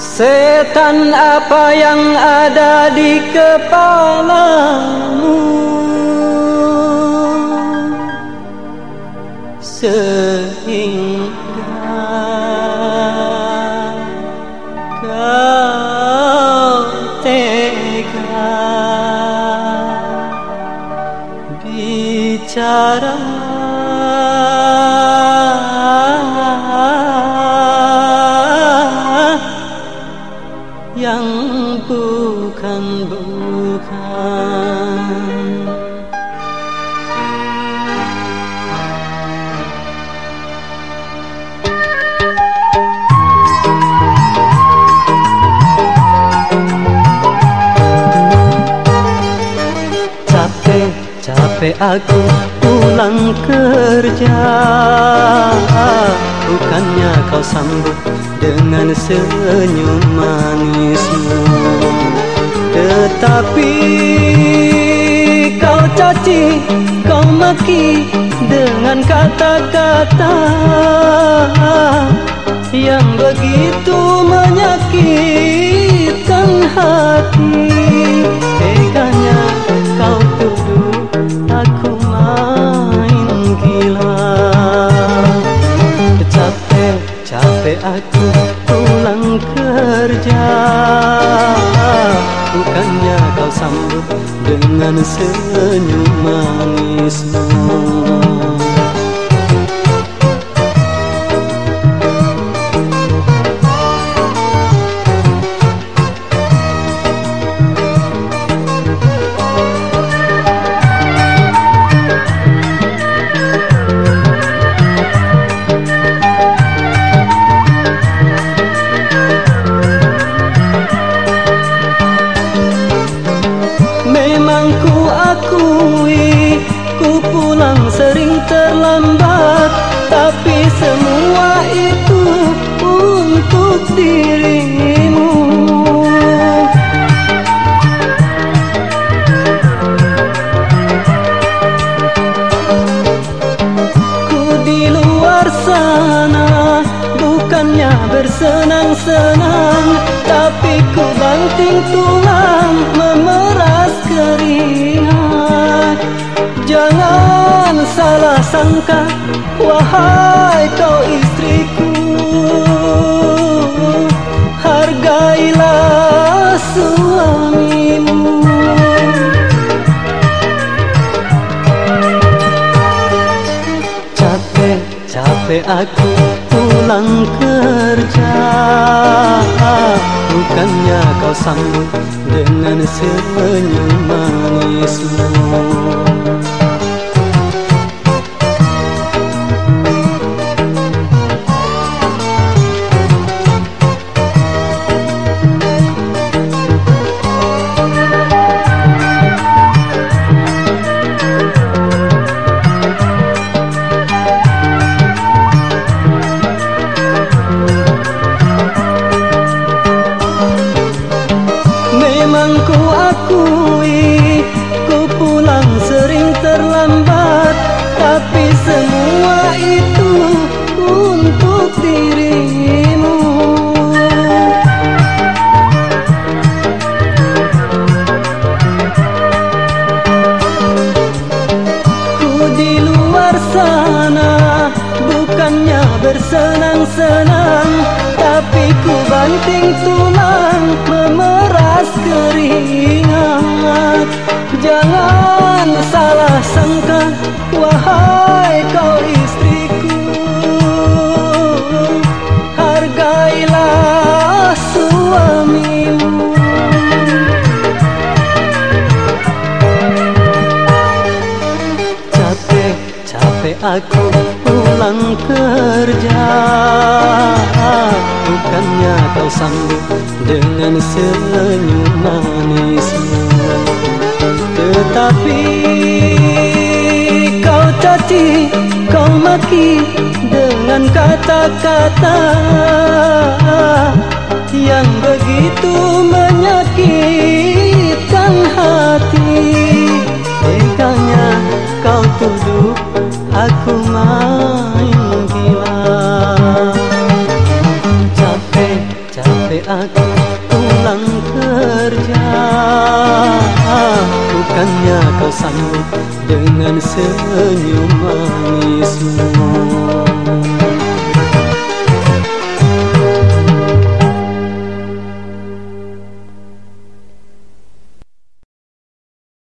Setan apa yang ada di kepalamu? Sehingga kau tega Bicara Capek, capek aku pulang kerja. Bukannya kau sambut dengan senyum manismu Tetapi kau caci, kau maki dengan kata-kata Yang begitu menyakitkan hati. Teganya kau tuduh aku main gila. Capek, capek aku pulang kerja Bukannya kau sambut dengan senyum manismu banting tulang Memeras keringat. Jangan salah sangka Wahai kau istriku. Hargailah suamimu. Capek, capek aku pulang kerja Bukannya kau sambut dengan senyum manismu akui Ku pulang sering terlambat Tapi semua itu untuk dirimu. Ku di luar sana Bukannya bersenang-senang Tapi ku banting tulang Memeras keringat Jangan salah sangka Wahai kau istriku. Hargailah suamimu. Capek, capek aku pulang kerja. Bukannya kau sambut dengan senyum manismu Tetapi kau caci, kau maki dengan kata-kata Yang begitu menyakitkan pulang kerja. Bukannya kau sambut dengan senyuman